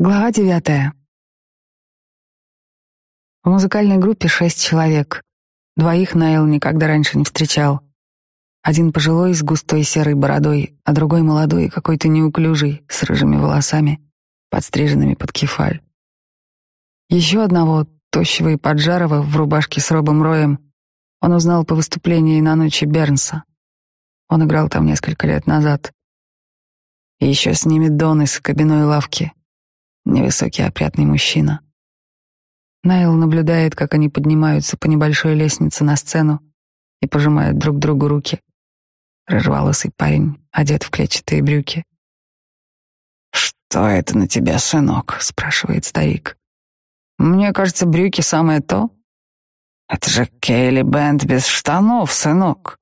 Глава девятая. В музыкальной группе шесть человек. Двоих Найл никогда раньше не встречал. Один пожилой с густой серой бородой, а другой молодой и какой-то неуклюжий, с рыжими волосами, подстриженными под кефаль. Еще одного, тощего и поджарого, в рубашке с робом Роем, он узнал по выступлению на ночи Бернса. Он играл там несколько лет назад. И еще с ними Дон из кабиной лавки — невысокий опрятный мужчина. Найл наблюдает, как они поднимаются по небольшой лестнице на сцену и пожимают друг другу руки. Рыжеволосый парень, одет в клетчатые брюки. «Что это на тебя, сынок?» — спрашивает старик. «Мне кажется, брюки самое то». «Это же Кейли Бенд без штанов, сынок.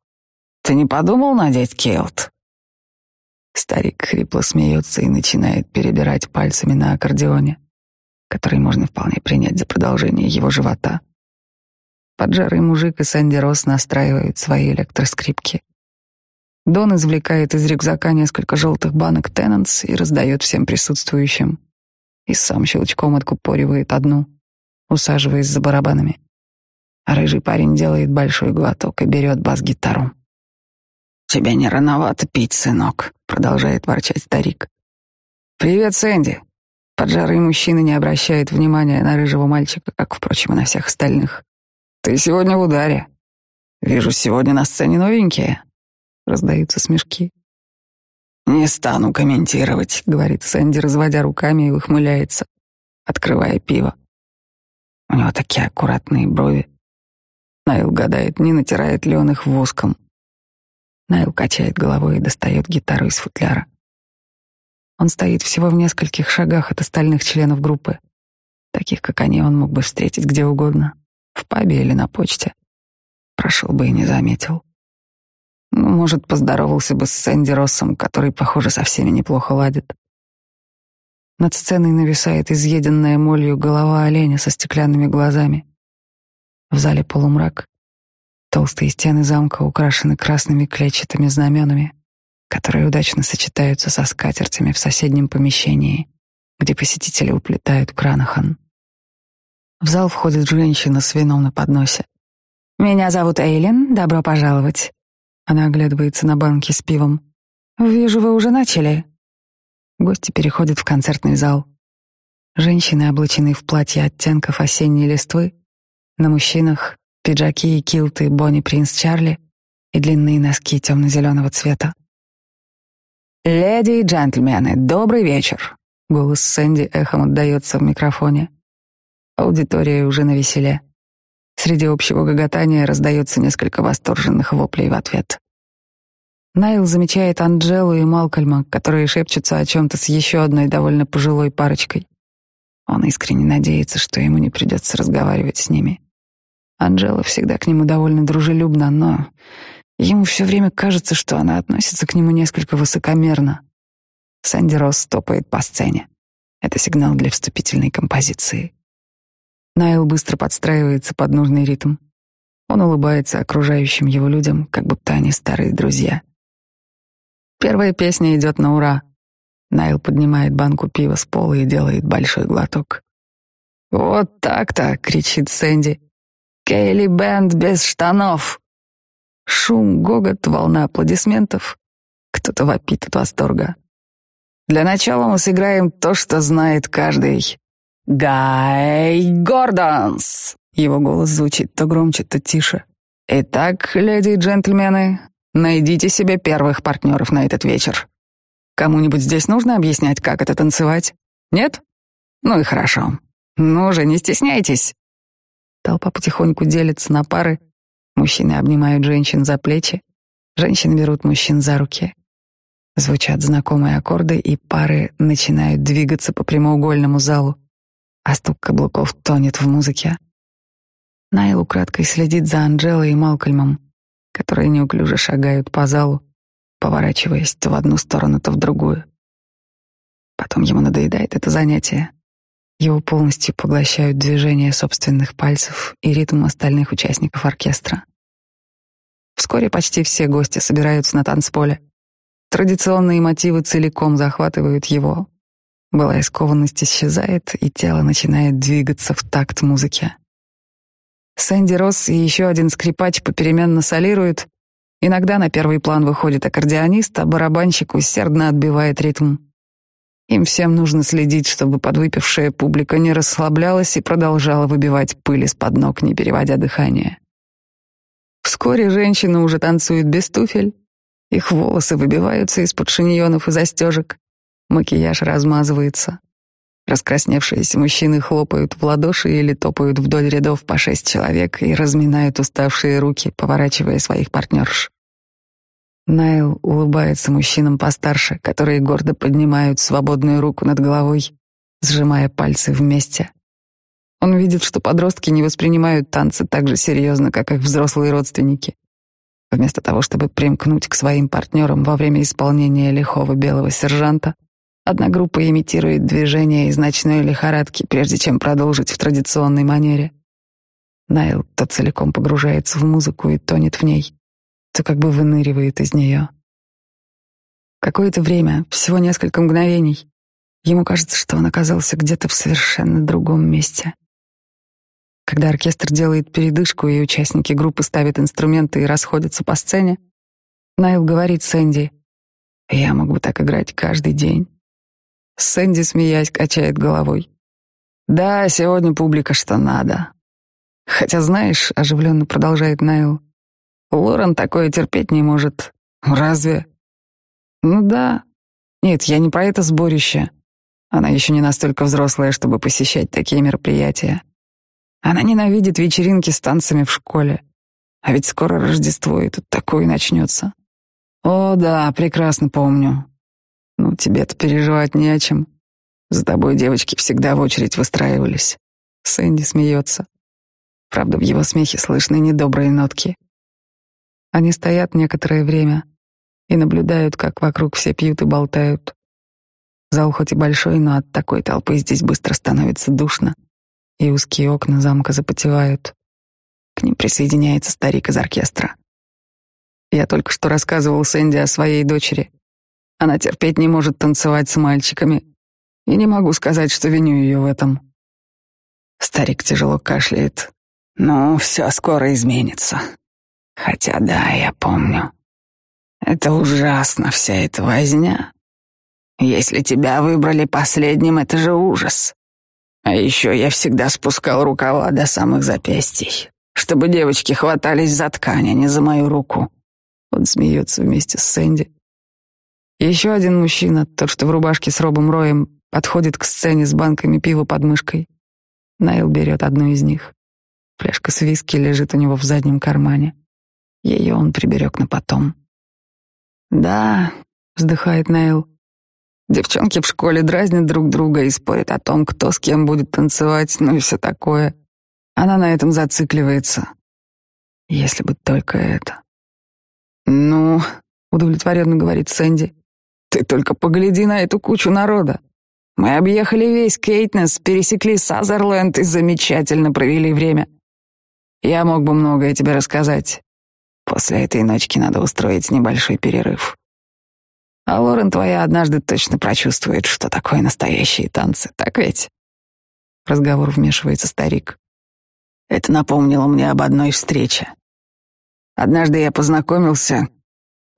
Ты не подумал надеть килт?» Старик хрипло смеется и начинает перебирать пальцами на аккордеоне, который можно вполне принять за продолжение его живота. Поджарый мужик и Сэнди Росс настраивают свои электроскрипки. Дон извлекает из рюкзака несколько желтых банок Теннанс и раздает всем присутствующим. И сам щелчком откупоривает одну, усаживаясь за барабанами. А рыжий парень делает большой глоток и берет бас-гитару. «Тебе не рановато пить, сынок», продолжает ворчать старик. «Привет, Сэнди!» Поджарый мужчина не обращает внимания на рыжего мальчика, как, впрочем, и на всех остальных. «Ты сегодня в ударе. Вижу, сегодня на сцене новенькие». Раздаются смешки. «Не стану комментировать», — говорит Сэнди, разводя руками и выхмыляется, открывая пиво. У него такие аккуратные брови. Найл гадает, не натирает ли он их воском. Найл качает головой и достает гитару из футляра. Он стоит всего в нескольких шагах от остальных членов группы. Таких, как они, он мог бы встретить где угодно. В пабе или на почте. Прошел бы и не заметил. Ну, может, поздоровался бы с Сэнди Россом, который, похоже, со всеми неплохо ладит. Над сценой нависает изъеденная молью голова оленя со стеклянными глазами. В зале полумрак, Толстые стены замка украшены красными клетчатыми знаменами, которые удачно сочетаются со скатертями в соседнем помещении, где посетители уплетают кранахан. В зал входит женщина с вином на подносе. «Меня зовут Эйлин, добро пожаловать». Она оглядывается на банки с пивом. «Вижу, вы уже начали». Гости переходят в концертный зал. Женщины облачены в платья оттенков осенней листвы, на мужчинах пиджаки и килты Бонни Принц Чарли и длинные носки темно-зеленого цвета. «Леди и джентльмены, добрый вечер!» Голос Сэнди эхом отдаётся в микрофоне. Аудитория уже на веселе. Среди общего гоготания раздается несколько восторженных воплей в ответ. Найл замечает Анджелу и Малкольма, которые шепчутся о чем-то с еще одной довольно пожилой парочкой. Он искренне надеется, что ему не придется разговаривать с ними. Анжела всегда к нему довольно дружелюбна, но ему все время кажется, что она относится к нему несколько высокомерно. Сэнди Росс топает по сцене. Это сигнал для вступительной композиции. Найл быстро подстраивается под нужный ритм. Он улыбается окружающим его людям, как будто они старые друзья. Первая песня идет на ура. Найл поднимает банку пива с пола и делает большой глоток. «Вот так-то!» — кричит Сэнди. Кейли Бенд без штанов!» Шум, гогот, волна аплодисментов. Кто-то вопит от восторга. Для начала мы сыграем то, что знает каждый. «Гай Гордонс!» Его голос звучит то громче, то тише. «Итак, леди и джентльмены, найдите себе первых партнеров на этот вечер. Кому-нибудь здесь нужно объяснять, как это танцевать? Нет? Ну и хорошо. Ну же, не стесняйтесь. Толпа потихоньку делится на пары. Мужчины обнимают женщин за плечи, женщины берут мужчин за руки. Звучат знакомые аккорды, и пары начинают двигаться по прямоугольному залу, а стук каблуков тонет в музыке. Найл украдкой следит за Анджелой и Малкольмом, которые неуклюже шагают по залу, поворачиваясь то в одну сторону, то в другую. Потом ему надоедает это занятие. Его полностью поглощают движения собственных пальцев и ритм остальных участников оркестра. Вскоре почти все гости собираются на танцполе. Традиционные мотивы целиком захватывают его. Былая скованность исчезает, и тело начинает двигаться в такт музыке. Сэнди Росс и еще один скрипач попеременно солируют. Иногда на первый план выходит аккордеонист, а барабанщик усердно отбивает ритм. Им всем нужно следить, чтобы подвыпившая публика не расслаблялась и продолжала выбивать пыль из-под ног, не переводя дыхание. Вскоре женщины уже танцуют без туфель, их волосы выбиваются из-под шиньонов и застежек, макияж размазывается. Раскрасневшиеся мужчины хлопают в ладоши или топают вдоль рядов по шесть человек и разминают уставшие руки, поворачивая своих партнерш. Найл улыбается мужчинам постарше, которые гордо поднимают свободную руку над головой, сжимая пальцы вместе. Он видит, что подростки не воспринимают танцы так же серьезно, как их взрослые родственники. Вместо того, чтобы примкнуть к своим партнерам во время исполнения лихого белого сержанта, одна группа имитирует движение из ночной лихорадки, прежде чем продолжить в традиционной манере. Найл то целиком погружается в музыку и тонет в ней что как бы выныривает из нее. Какое-то время, всего несколько мгновений, ему кажется, что он оказался где-то в совершенно другом месте. Когда оркестр делает передышку и участники группы ставят инструменты и расходятся по сцене, Найл говорит Сэнди, «Я могу так играть каждый день». Сэнди, смеясь, качает головой. «Да, сегодня публика что надо». «Хотя, знаешь», — оживленно продолжает Найл, Лорен такое терпеть не может. Разве? Ну да. Нет, я не про это сборище. Она еще не настолько взрослая, чтобы посещать такие мероприятия. Она ненавидит вечеринки с танцами в школе. А ведь скоро Рождество, и тут такое начнется. О, да, прекрасно помню. Ну, тебе-то переживать не о чем. За тобой девочки всегда в очередь выстраивались. Сэнди смеется. Правда, в его смехе слышны недобрые нотки. Они стоят некоторое время и наблюдают, как вокруг все пьют и болтают. Зал хоть и большой, но от такой толпы здесь быстро становится душно, и узкие окна замка запотевают. К ним присоединяется старик из оркестра. Я только что рассказывал Сэнди о своей дочери. Она терпеть не может танцевать с мальчиками, и не могу сказать, что виню ее в этом. Старик тяжело кашляет. «Ну, все скоро изменится», Хотя да, я помню. Это ужасно, вся эта возня. Если тебя выбрали последним, это же ужас. А еще я всегда спускал рукава до самых запястий, чтобы девочки хватались за ткань, а не за мою руку. Он смеется вместе с Сэнди. Еще один мужчина, тот, что в рубашке с Робом Роем, подходит к сцене с банками пива под мышкой. Найл берет одну из них. Фляжка с виски лежит у него в заднем кармане. Ее он приберег на потом. «Да», — вздыхает Нейл, — «девчонки в школе дразнят друг друга и спорят о том, кто с кем будет танцевать, ну и все такое. Она на этом зацикливается. Если бы только это». «Ну», — удовлетворенно говорит Сэнди, — «ты только погляди на эту кучу народа. Мы объехали весь Кейтнес, пересекли Сазерленд и замечательно провели время. Я мог бы многое тебе рассказать. После этой ночки надо устроить небольшой перерыв. А Лорен твоя однажды точно прочувствует, что такое настоящие танцы, так ведь? Разговор вмешивается старик. Это напомнило мне об одной встрече. Однажды я познакомился...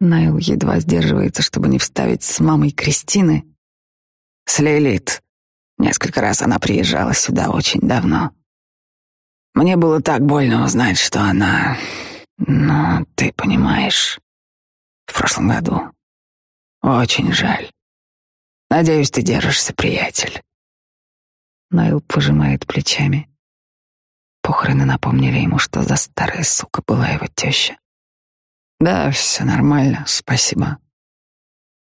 Найл едва сдерживается, чтобы не вставить с мамой Кристины. С Лилит. Несколько раз она приезжала сюда очень давно. Мне было так больно узнать, что она но ты понимаешь, в прошлом году очень жаль. Надеюсь, ты держишься, приятель. Найл пожимает плечами. Похороны напомнили ему, что за старая сука была его теща. Да, все нормально, спасибо.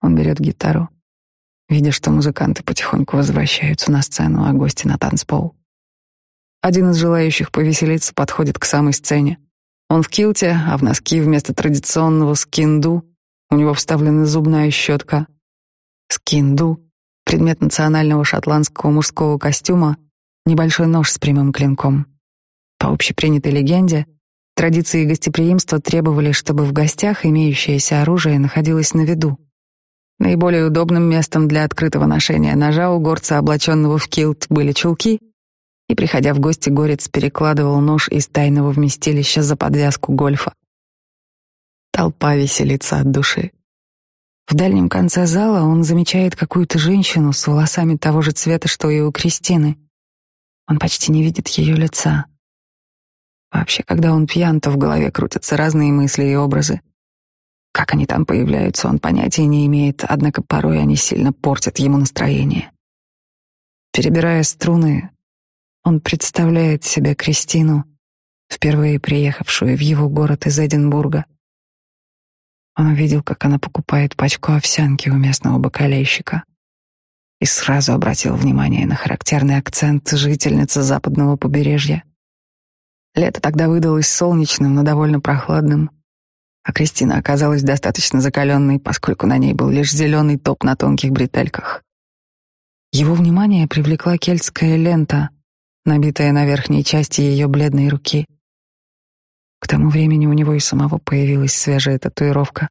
Он берет гитару, видя, что музыканты потихоньку возвращаются на сцену, а гости на танцпол. Один из желающих повеселиться подходит к самой сцене. Он в килте, а в носки вместо традиционного скинду у него вставлена зубная щетка. Скинду — предмет национального шотландского мужского костюма, небольшой нож с прямым клинком. По общепринятой легенде, традиции гостеприимства требовали, чтобы в гостях имеющееся оружие находилось на виду. Наиболее удобным местом для открытого ношения ножа у горца, облаченного в килт, были чулки — и, приходя в гости, горец перекладывал нож из тайного вместилища за подвязку гольфа. Толпа веселится от души. В дальнем конце зала он замечает какую-то женщину с волосами того же цвета, что и у Кристины. Он почти не видит ее лица. Вообще, когда он пьян, то в голове крутятся разные мысли и образы. Как они там появляются, он понятия не имеет, однако порой они сильно портят ему настроение. Перебирая струны, он представляет себе Кристину, впервые приехавшую в его город из Эдинбурга. Он увидел, как она покупает пачку овсянки у местного бакалейщика и сразу обратил внимание на характерный акцент жительницы западного побережья. Лето тогда выдалось солнечным, но довольно прохладным, а Кристина оказалась достаточно закаленной, поскольку на ней был лишь зеленый топ на тонких бретельках. Его внимание привлекла кельтская лента, набитая на верхней части ее бледной руки. К тому времени у него и самого появилась свежая татуировка,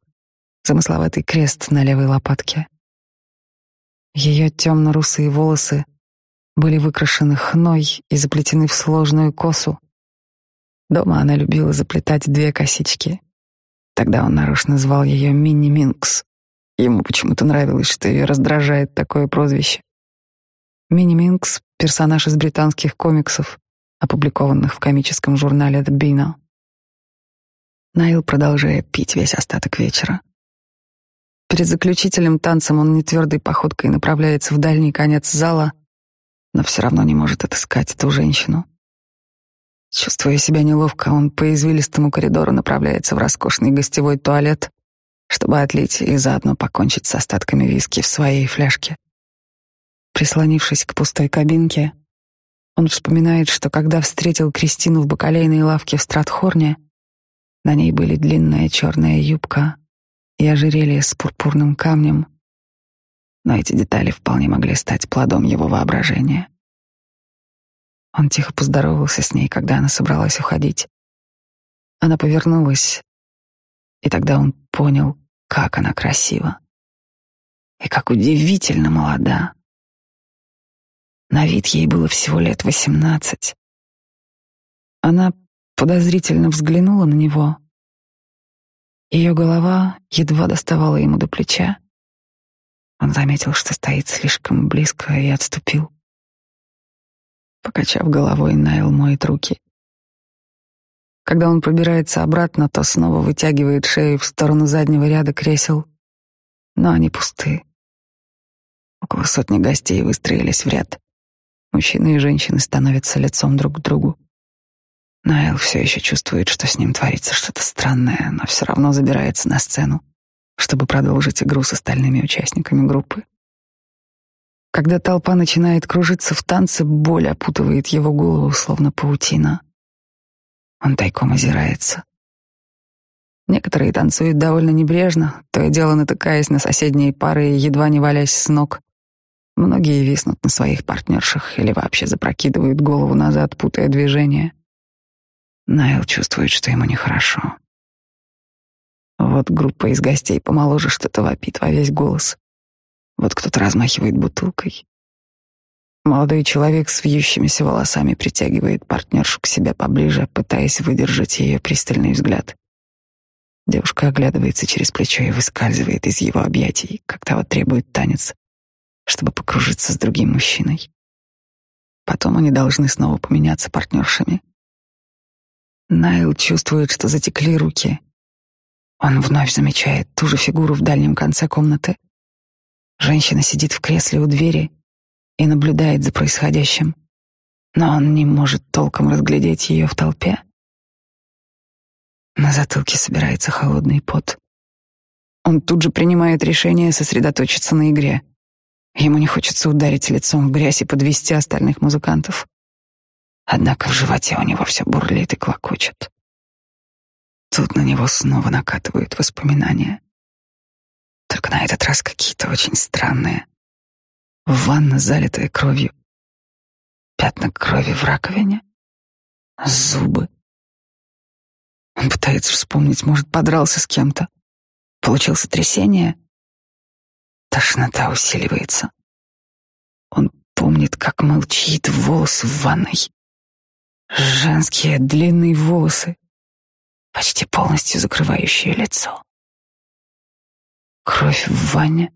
замысловатый крест на левой лопатке. Ее темно-русые волосы были выкрашены хной и заплетены в сложную косу. Дома она любила заплетать две косички. Тогда он нарочно звал ее Мини-Минкс. Ему почему-то нравилось, что ее раздражает такое прозвище. Мини-Минкс персонаж из британских комиксов, опубликованных в комическом журнале The Beano. Наил продолжая пить весь остаток вечера. Перед заключительным танцем он нетвердой походкой направляется в дальний конец зала, но все равно не может отыскать эту женщину. Чувствуя себя неловко, он по извилистому коридору направляется в роскошный гостевой туалет, чтобы отлить и заодно покончить с остатками виски в своей фляжке. Прислонившись к пустой кабинке, он вспоминает, что когда встретил Кристину в бакалейной лавке в Стратхорне, на ней были длинная черная юбка и ожерелье с пурпурным камнем, но эти детали вполне могли стать плодом его воображения. Он тихо поздоровался с ней, когда она собралась уходить. Она повернулась, и тогда он понял, как она красива и как удивительно молода. На вид ей было всего лет восемнадцать. Она подозрительно взглянула на него. Ее голова едва доставала ему до плеча. Он заметил, что стоит слишком близко, и отступил. Покачав головой, Найл моет руки. Когда он пробирается обратно, то снова вытягивает шею в сторону заднего ряда кресел, но они пусты. Около сотни гостей выстроились в ряд. Мужчины и женщины становятся лицом друг к другу. Найл все еще чувствует, что с ним творится что-то странное, но все равно забирается на сцену, чтобы продолжить игру с остальными участниками группы. Когда толпа начинает кружиться в танце, боль опутывает его голову, словно паутина. Он тайком озирается. Некоторые танцуют довольно небрежно, то и дело натыкаясь на соседние пары и едва не валясь с ног. Многие виснут на своих партнерших или вообще запрокидывают голову назад, путая движение. Найл чувствует, что ему нехорошо. Вот группа из гостей помоложе что-то вопит во весь голос. Вот кто-то размахивает бутылкой. Молодой человек с вьющимися волосами притягивает партнершу к себе поближе, пытаясь выдержать ее пристальный взгляд. Девушка оглядывается через плечо и выскальзывает из его объятий, как того требует танец чтобы покружиться с другим мужчиной. Потом они должны снова поменяться партнершами. Найл чувствует, что затекли руки. Он вновь замечает ту же фигуру в дальнем конце комнаты. Женщина сидит в кресле у двери и наблюдает за происходящим, но он не может толком разглядеть ее в толпе. На затылке собирается холодный пот. Он тут же принимает решение сосредоточиться на игре — Ему не хочется ударить лицом в грязь и подвести остальных музыкантов. Однако в животе у него все бурлит и клокочет. Тут на него снова накатывают воспоминания. Только на этот раз какие-то очень странные. Ванна, залитая кровью. Пятна крови в раковине. Зубы. Он пытается вспомнить, может, подрался с кем-то. Получил сотрясение тошнота усиливается. Он помнит, как молчит волос в ванной. Женские длинные волосы, почти полностью закрывающие лицо. Кровь в ванне,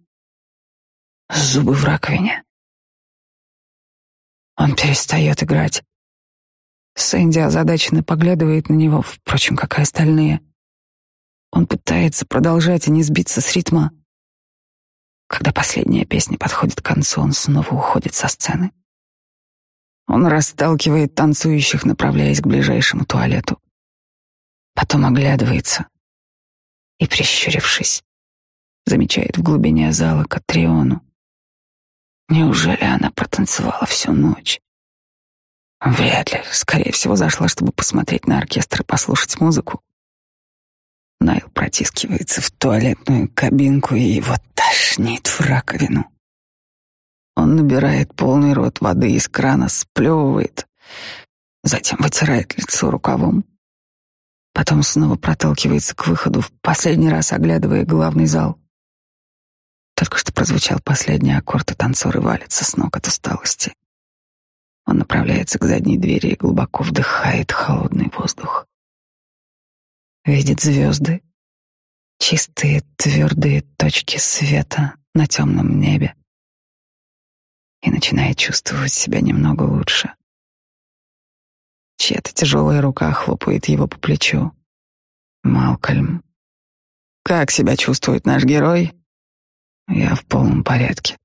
зубы в раковине. Он перестает играть. Сэнди озадаченно поглядывает на него, впрочем, как и остальные. Он пытается продолжать и не сбиться с ритма — когда последняя песня подходит к концу, он снова уходит со сцены. Он расталкивает танцующих, направляясь к ближайшему туалету. Потом оглядывается и, прищурившись, замечает в глубине зала Катриону. Неужели она протанцевала всю ночь? Вряд ли. Скорее всего, зашла, чтобы посмотреть на оркестр и послушать музыку. Найл протискивается в туалетную кабинку и его тошнит в раковину. Он набирает полный рот воды из крана, сплевывает, затем вытирает лицо рукавом. Потом снова проталкивается к выходу, в последний раз оглядывая главный зал. Только что прозвучал последний аккорд, и танцоры валятся с ног от усталости. Он направляется к задней двери и глубоко вдыхает холодный воздух видит звезды, чистые твердые точки света на темном небе и начинает чувствовать себя немного лучше. Чья-то тяжелая рука хлопает его по плечу. Малкольм. «Как себя чувствует наш герой?» «Я в полном порядке».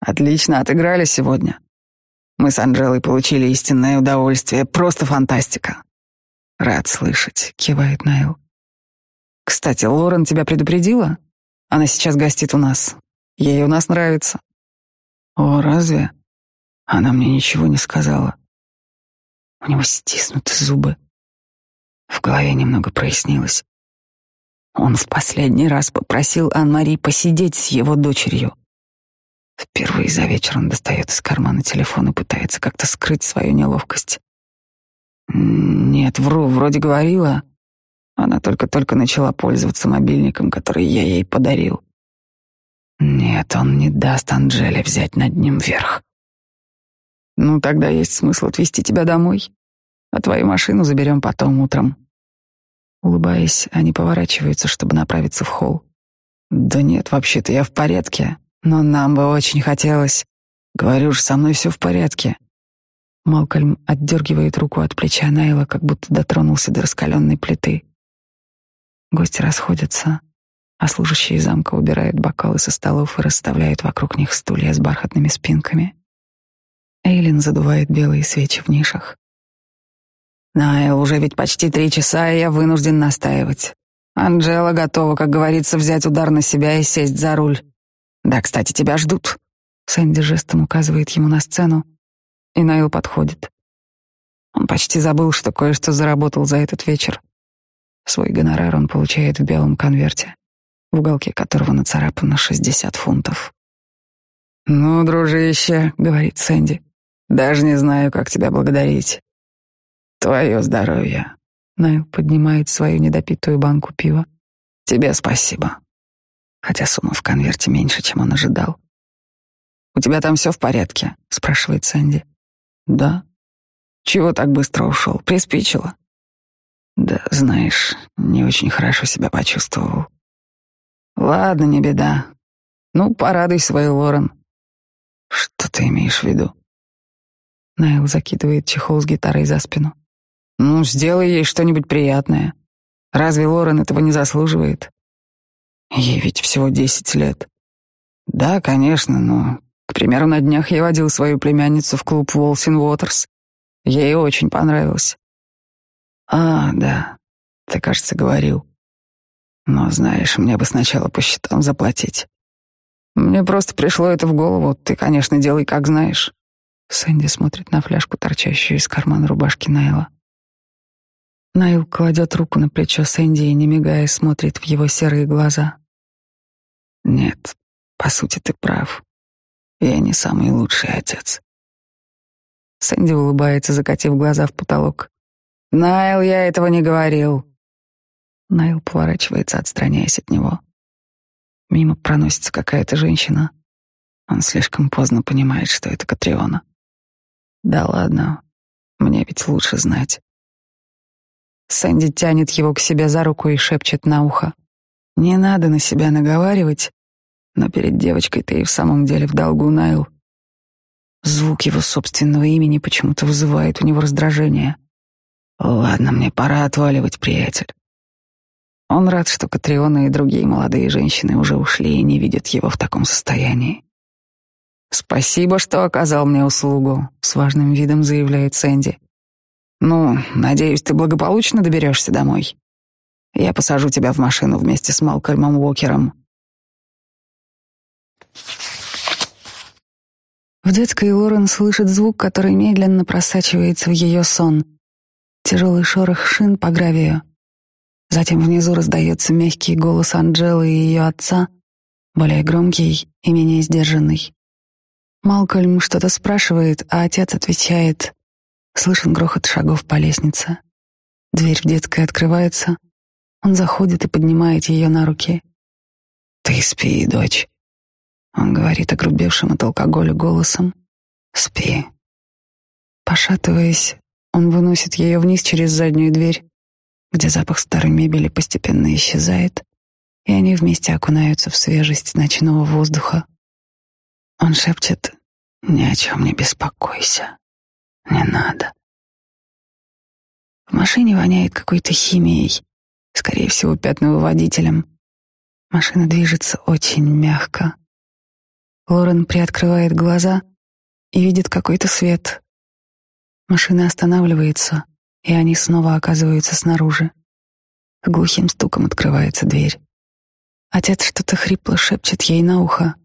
«Отлично отыграли сегодня. Мы с Анжелой получили истинное удовольствие. Просто фантастика. «Рад слышать», — кивает Найл. «Кстати, Лорен тебя предупредила? Она сейчас гостит у нас. Ей у нас нравится». «О, разве?» Она мне ничего не сказала. У него стиснуты зубы. В голове немного прояснилось. Он в последний раз попросил Ан-Мари посидеть с его дочерью. Впервые за вечер он достает из кармана телефон и пытается как-то скрыть свою неловкость. Нет, вру, вроде говорила. Она только-только начала пользоваться мобильником, который я ей подарил. Нет, он не даст Анжеле взять над ним верх. Ну, тогда есть смысл отвезти тебя домой, а твою машину заберем потом утром. Улыбаясь, они поворачиваются, чтобы направиться в холл. Да нет, вообще-то я в порядке, но нам бы очень хотелось. Говорю же, со мной все в порядке. Малкольм отдергивает руку от плеча Найла, как будто дотронулся до раскаленной плиты. Гости расходятся, а служащие замка убирают бокалы со столов и расставляют вокруг них стулья с бархатными спинками. Эйлин задувает белые свечи в нишах. «Найл, уже ведь почти три часа, и я вынужден настаивать. Анжела готова, как говорится, взять удар на себя и сесть за руль. Да, кстати, тебя ждут». Сэнди жестом указывает ему на сцену, и Найл подходит. Он почти забыл, что кое-что заработал за этот вечер. Свой гонорар он получает в белом конверте, в уголке которого нацарапано 60 фунтов. «Ну, дружище», — говорит Сэнди, — «даже не знаю, как тебя благодарить». «Твое здоровье», — Найл поднимает свою недопитую банку пива. «Тебе спасибо». Хотя сумма в конверте меньше, чем он ожидал. «У тебя там все в порядке?» — спрашивает Сэнди. Да. Чего так быстро ушел? Приспичило? Да, знаешь, не очень хорошо себя почувствовал. Ладно, не беда. Ну, порадуй свою Лорен. Что ты имеешь в виду? Найл закидывает чехол с гитарой за спину. Ну, сделай ей что-нибудь приятное. Разве Лорен этого не заслуживает? Ей ведь всего десять лет. Да, конечно, но к примеру, на днях я водил свою племянницу в клуб Уолсин Уотерс. Ей очень понравилось. А, да, ты, кажется, говорил. Но, знаешь, мне бы сначала по счетам заплатить. Мне просто пришло это в голову. Ты, конечно, делай, как знаешь. Сэнди смотрит на фляжку, торчащую из кармана рубашки Найла. Найл кладет руку на плечо Сэнди и, не мигая, смотрит в его серые глаза. «Нет, по сути, ты прав. Я не самый лучший отец. Сэнди улыбается, закатив глаза в потолок. «Найл, я этого не говорил!» Найл поворачивается, отстраняясь от него. Мимо проносится какая-то женщина. Он слишком поздно понимает, что это Катриона. «Да ладно, мне ведь лучше знать». Сэнди тянет его к себе за руку и шепчет на ухо. «Не надо на себя наговаривать но перед девочкой ты и в самом деле в долгу, Найл. Звук его собственного имени почему-то вызывает у него раздражение. Ладно, мне пора отваливать, приятель. Он рад, что Катриона и другие молодые женщины уже ушли и не видят его в таком состоянии. «Спасибо, что оказал мне услугу», — с важным видом заявляет Сэнди. «Ну, надеюсь, ты благополучно доберешься домой. Я посажу тебя в машину вместе с Малкольмом Уокером. В детской Лорен слышит звук, который медленно просачивается в ее сон. Тяжелый шорох шин по гравию. Затем внизу раздается мягкий голос Анджелы и ее отца, более громкий и менее сдержанный. Малкольм что-то спрашивает, а отец отвечает. Слышен грохот шагов по лестнице. Дверь в детской открывается. Он заходит и поднимает ее на руки. «Ты спи, дочь», он говорит огрубевшим от алкоголя голосом «Спи». Пошатываясь, он выносит ее вниз через заднюю дверь, где запах старой мебели постепенно исчезает, и они вместе окунаются в свежесть ночного воздуха. Он шепчет «Ни о чем не беспокойся, не надо». В машине воняет какой-то химией, скорее всего, пятновыводителем. Машина движется очень мягко. Лорен приоткрывает глаза и видит какой-то свет. Машина останавливается, и они снова оказываются снаружи. Глухим стуком открывается дверь. Отец что-то хрипло шепчет ей на ухо.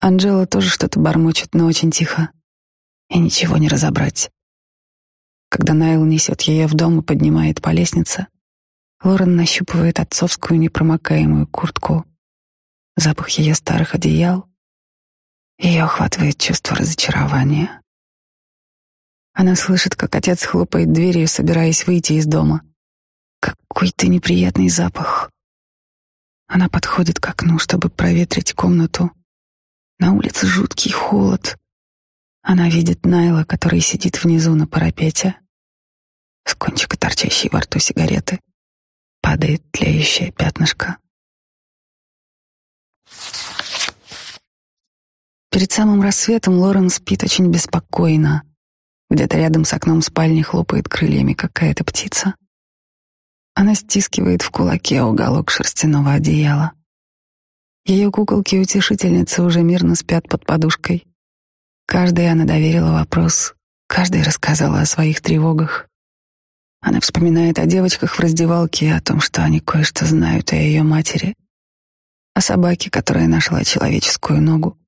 Анжела тоже что-то бормочет, но очень тихо. И ничего не разобрать. Когда Найл несет ее в дом и поднимает по лестнице, Лорен нащупывает отцовскую непромокаемую куртку, запах ее старых одеял ее охватывает чувство разочарования. Она слышит, как отец хлопает дверью, собираясь выйти из дома. Какой-то неприятный запах. Она подходит к окну, чтобы проветрить комнату. На улице жуткий холод. Она видит Найла, который сидит внизу на парапете. С кончика торчащей во рту сигареты падает тлеющее пятнышко. Перед самым рассветом Лорен спит очень беспокойно. Где-то рядом с окном спальни хлопает крыльями какая-то птица. Она стискивает в кулаке уголок шерстяного одеяла. Ее куколки-утешительницы уже мирно спят под подушкой. Каждой она доверила вопрос, каждой рассказала о своих тревогах. Она вспоминает о девочках в раздевалке и о том, что они кое-что знают о ее матери, о собаке, которая нашла человеческую ногу,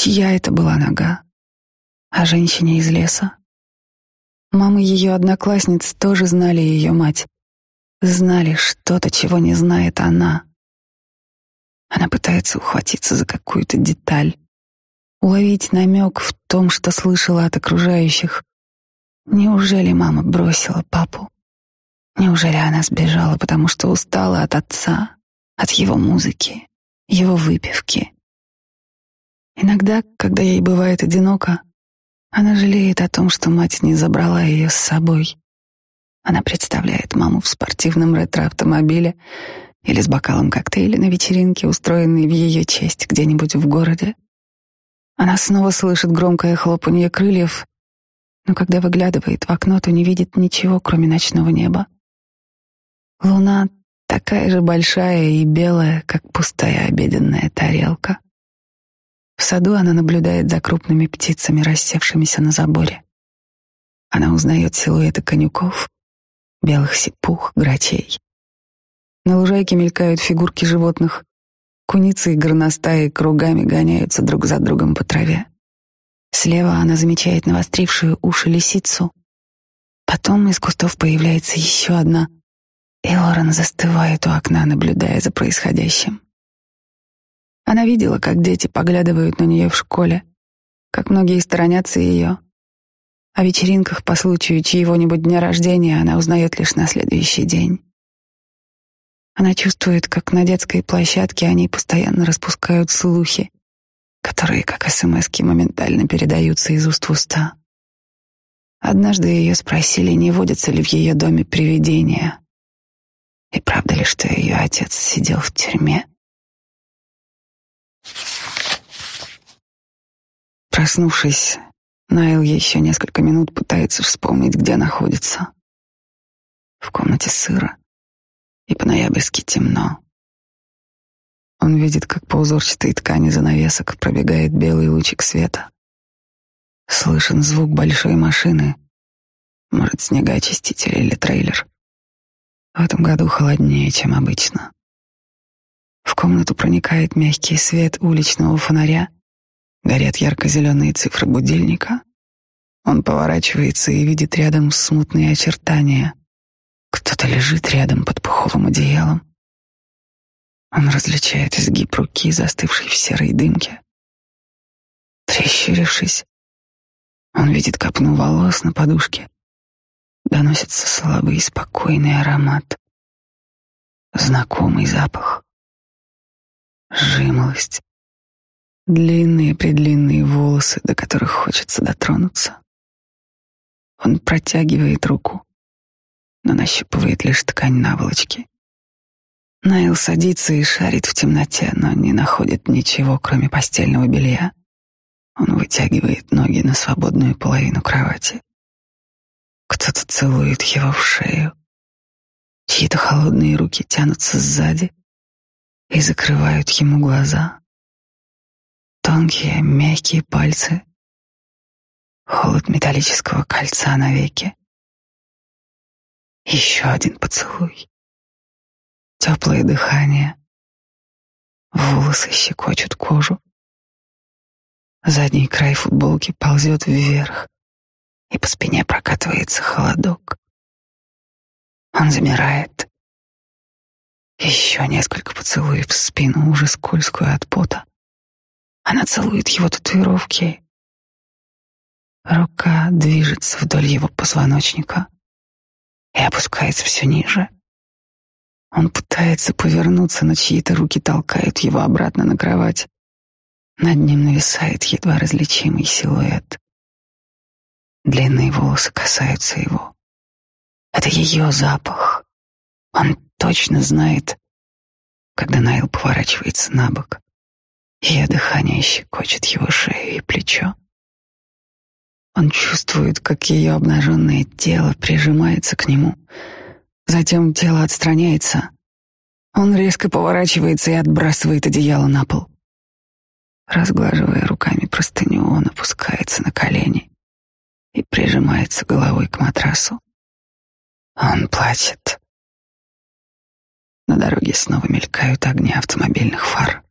Чья это была нога? А женщине из леса? Мамы ее одноклассниц тоже знали ее мать. Знали что-то, чего не знает она. Она пытается ухватиться за какую-то деталь, уловить намек в том, что слышала от окружающих. Неужели мама бросила папу? Неужели она сбежала, потому что устала от отца, от его музыки, его выпивки? Иногда, когда ей бывает одиноко, она жалеет о том, что мать не забрала ее с собой. Она представляет маму в спортивном ретро-автомобиле или с бокалом коктейля на вечеринке, устроенной в ее честь где-нибудь в городе. Она снова слышит громкое хлопанье крыльев, но когда выглядывает в окно, то не видит ничего, кроме ночного неба. Луна такая же большая и белая, как пустая обеденная тарелка. В саду она наблюдает за крупными птицами, рассевшимися на заборе. Она узнает силуэты конюков, белых сипух, грачей. На лужайке мелькают фигурки животных. Куницы и горностаи кругами гоняются друг за другом по траве. Слева она замечает навострившую уши лисицу. Потом из кустов появляется еще одна, и Лорен застывает у окна, наблюдая за происходящим. Она видела, как дети поглядывают на нее в школе, как многие сторонятся ее. О вечеринках по случаю чьего-нибудь дня рождения она узнает лишь на следующий день. Она чувствует, как на детской площадке они постоянно распускают слухи, которые, как смс моментально передаются из уст в уста. Однажды ее спросили, не водятся ли в ее доме привидения. И правда ли, что ее отец сидел в тюрьме? Проснувшись, Найл еще несколько минут пытается вспомнить, где находится. В комнате сыро и по-ноябрьски темно. Он видит, как по узорчатой ткани занавесок пробегает белый лучик света. Слышен звук большой машины, может, снегоочиститель или трейлер. В этом году холоднее, чем обычно. В комнату проникает мягкий свет уличного фонаря, горят ярко-зеленые цифры будильника. Он поворачивается и видит рядом смутные очертания. Кто-то лежит рядом под пуховым одеялом. Он различает изгиб руки, застывшей в серой дымке. Прищурившись, он видит копну волос на подушке. Доносится слабый и спокойный аромат. Знакомый запах жимолость, длинные-предлинные волосы, до которых хочется дотронуться. Он протягивает руку, но нащупывает лишь ткань наволочки. Найл садится и шарит в темноте, но не находит ничего, кроме постельного белья. Он вытягивает ноги на свободную половину кровати. Кто-то целует его в шею. Чьи-то холодные руки тянутся сзади, и закрывают ему глаза. Тонкие, мягкие пальцы, холод металлического кольца на веке. Еще один поцелуй. Теплое дыхание. Волосы щекочут кожу. Задний край футболки ползет вверх, и по спине прокатывается холодок. Он замирает, еще несколько поцелуев в спину, уже скользкую от пота. Она целует его татуировки. Рука движется вдоль его позвоночника и опускается все ниже. Он пытается повернуться, но чьи-то руки толкают его обратно на кровать. Над ним нависает едва различимый силуэт. Длинные волосы касаются его. Это ее запах. Он точно знает, когда Найл поворачивается на бок. Ее дыхание щекочет его шею и плечо. Он чувствует, как ее обнаженное тело прижимается к нему. Затем тело отстраняется. Он резко поворачивается и отбрасывает одеяло на пол. Разглаживая руками простыню, он опускается на колени и прижимается головой к матрасу. Он плачет. На дороге снова мелькают огни автомобильных фар.